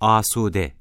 asude.